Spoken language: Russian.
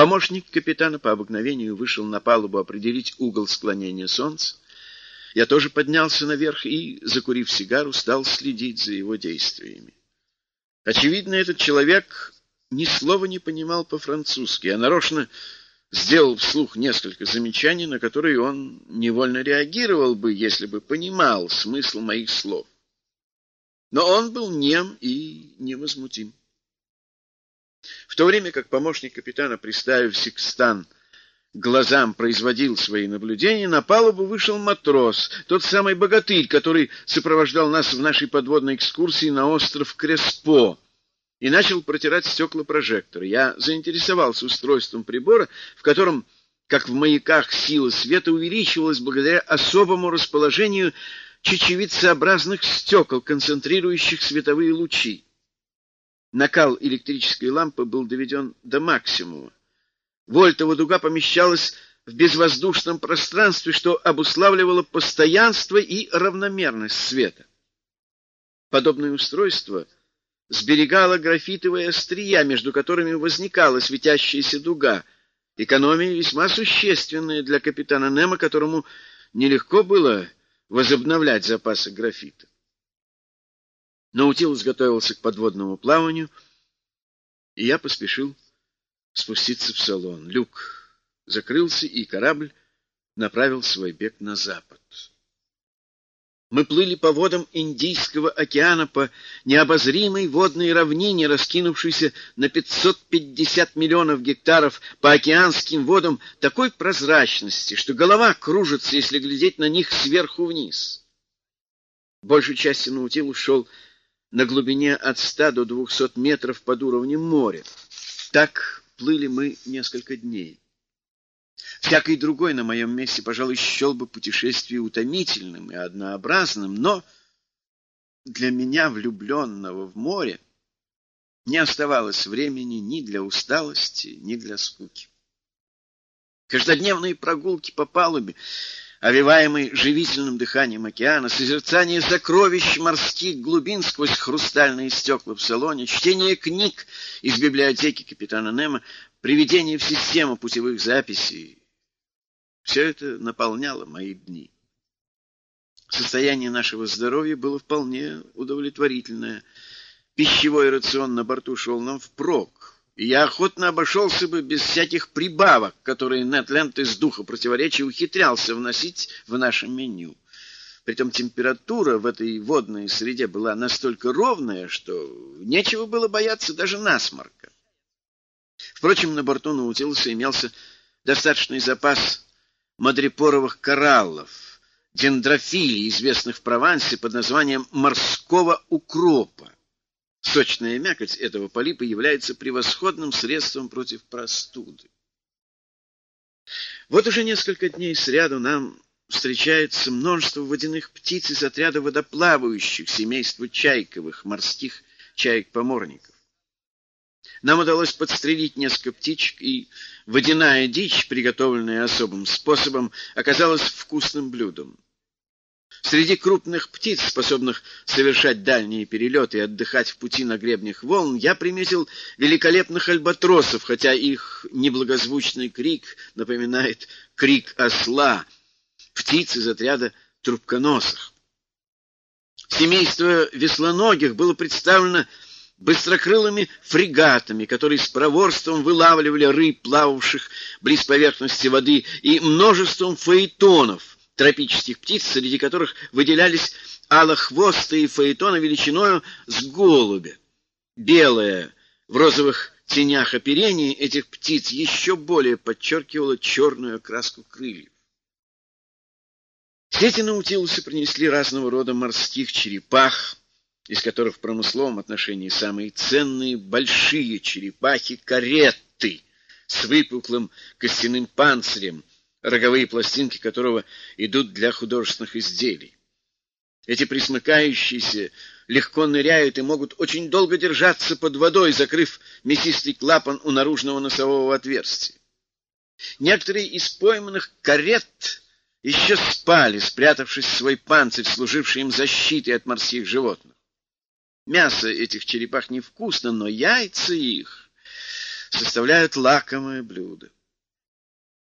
Помощник капитана по обыкновению вышел на палубу определить угол склонения солнца. Я тоже поднялся наверх и, закурив сигару, стал следить за его действиями. Очевидно, этот человек ни слова не понимал по-французски, а нарочно сделал вслух несколько замечаний, на которые он невольно реагировал бы, если бы понимал смысл моих слов. Но он был нем и невозмутим. В то время как помощник капитана, приставив секстан глазам, производил свои наблюдения, на палубу вышел матрос, тот самый богатырь, который сопровождал нас в нашей подводной экскурсии на остров Креспо, и начал протирать стекла прожектора. Я заинтересовался устройством прибора, в котором, как в маяках, сила света увеличивалась благодаря особому расположению чечевицеобразных стекол, концентрирующих световые лучи. Накал электрической лампы был доведен до максимума. Вольтова дуга помещалась в безвоздушном пространстве, что обуславливало постоянство и равномерность света. Подобное устройство сберегало графитовые острия, между которыми возникала светящаяся дуга, экономия весьма существенная для капитана Немо, которому нелегко было возобновлять запасы графита. Наутилус готовился к подводному плаванию, и я поспешил спуститься в салон. Люк закрылся, и корабль направил свой бег на запад. Мы плыли по водам Индийского океана по необозримой водной равнине, раскинувшейся на 550 миллионов гектаров по океанским водам такой прозрачности, что голова кружится, если глядеть на них сверху вниз. Большей части Наутилус шел на глубине от 100 до 200 метров под уровнем моря. Так плыли мы несколько дней. Всякий другой на моем месте, пожалуй, счел бы путешествие утомительным и однообразным, но для меня, влюбленного в море, не оставалось времени ни для усталости, ни для скуки. Каждодневные прогулки по палубе овиваемый живительным дыханием океана, созерцание сокровищ морских глубин сквозь хрустальные стекла в салоне, чтение книг из библиотеки капитана Немо, приведение в систему путевых записей — все это наполняло мои дни. Состояние нашего здоровья было вполне удовлетворительное. Пищевой рацион на борту шел нам впрок и я охотно обошелся бы без всяких прибавок, которые Нетленд из духа противоречия ухитрялся вносить в наше меню. Притом температура в этой водной среде была настолько ровная, что нечего было бояться даже насморка. Впрочем, на борту Наутилуса имелся достаточный запас мадрипоровых кораллов, дендрофилий, известных в Провансе под названием морского укропа. Сочная мякоть этого полипа является превосходным средством против простуды. Вот уже несколько дней сряду нам встречается множество водяных птиц из отряда водоплавающих семейства чайковых, морских чаек-поморников. Нам удалось подстрелить несколько птичек, и водяная дичь, приготовленная особым способом, оказалась вкусным блюдом. Среди крупных птиц, способных совершать дальние перелеты и отдыхать в пути на гребнях волн, я приметил великолепных альбатросов, хотя их неблагозвучный крик напоминает крик осла, птиц из отряда трубконосых. Семейство веслоногих было представлено быстрокрылыми фрегатами, которые с проворством вылавливали рыб, плававших близ поверхности воды, и множеством фаэтонов, тропических птиц, среди которых выделялись алохвостые фаэтоны величиною с голубя. Белая в розовых тенях оперения этих птиц еще более подчеркивала черную окраску крыльев. Сети наутилусы принесли разного рода морских черепах, из которых в промысловом отношении самые ценные большие черепахи-каретты с выпуклым костяным панцирем, роговые пластинки которого идут для художественных изделий. Эти присмыкающиеся легко ныряют и могут очень долго держаться под водой, закрыв мясистый клапан у наружного носового отверстия. Некоторые из пойманных карет еще спали, спрятавшись в свой панцирь, служивший им защитой от морских животных. Мясо этих черепах невкусно, но яйца их составляют лакомое блюдо.